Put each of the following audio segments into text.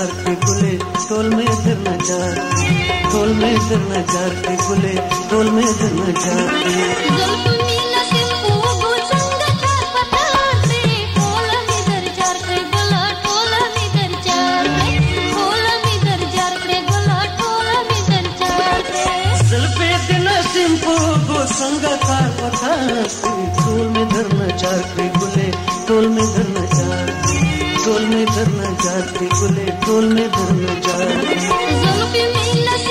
ढोल में धरना चार ढोल में धरना चार के गुले ढोल में धरना चार संगकार ढोल में धरना चार के गुले ढोल में धरना चार ढोल में धरना जाते के गुले ढोल में धरना चार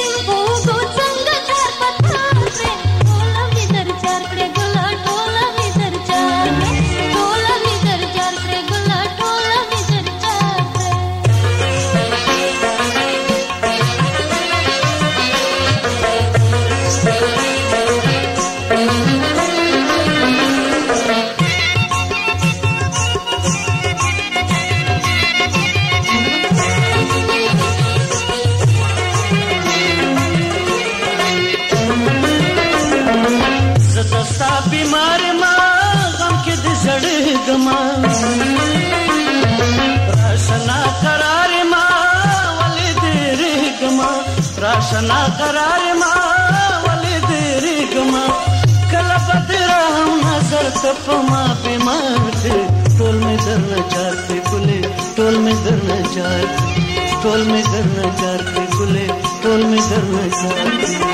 प्राशना करार मावली वले देर गमा। कल बदरा हम नज़र तप माँ बीमार थे टोल में धरना चाहते बुले टोल में धरना चार टोल में धरना चाहते बुले टोल में धरना चाहते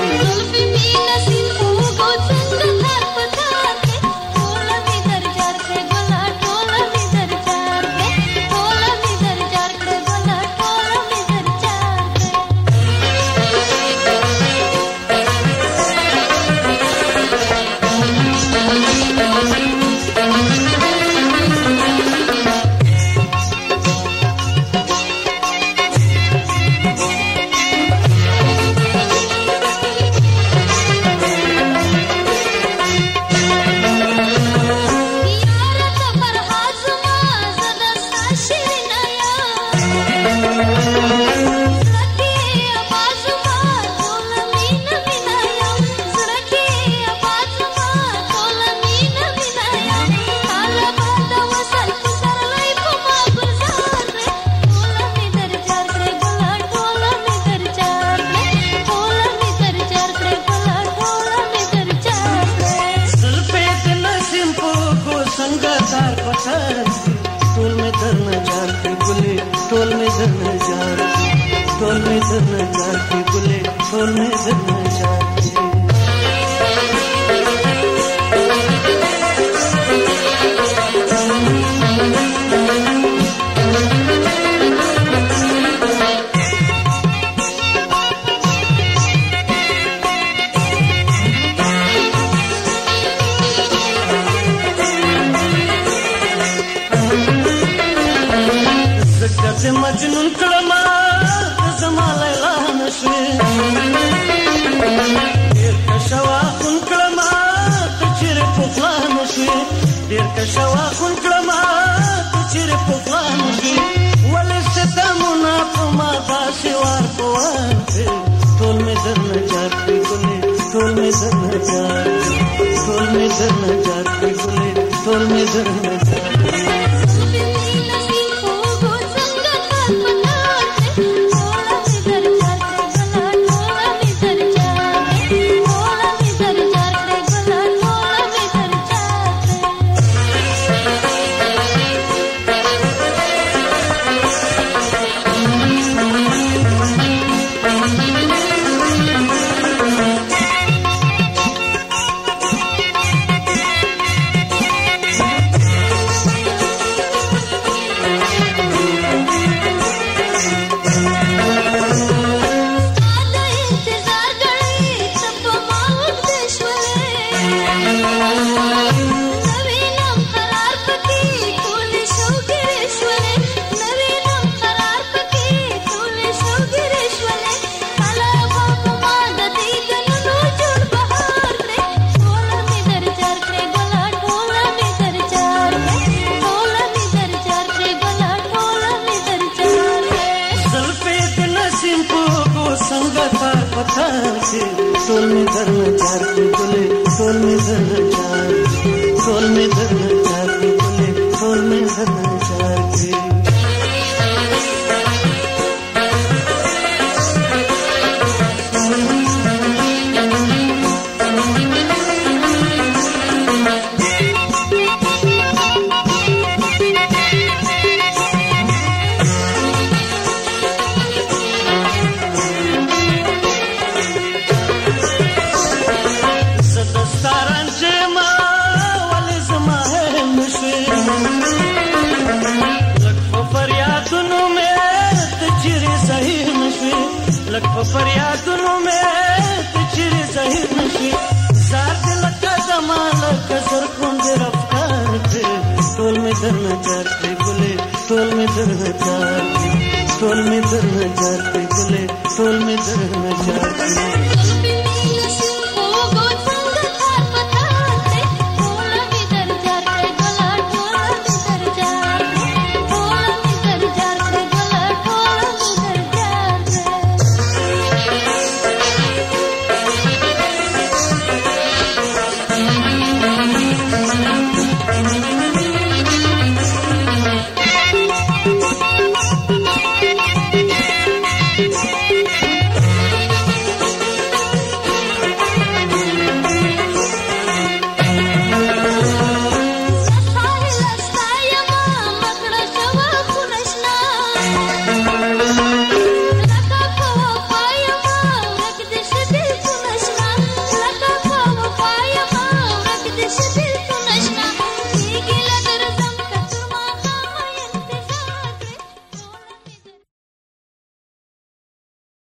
टोल में धरना चार टोल में धरना चार के टोल में धरना जाते गुले टोल में धरना टोल में धर्म चार सोल में धर्म चार सोल में धरना धरना चाहते बोले सोल में धरना चाहते सोल में धरना चाहते बोले सोल में धरना चाहते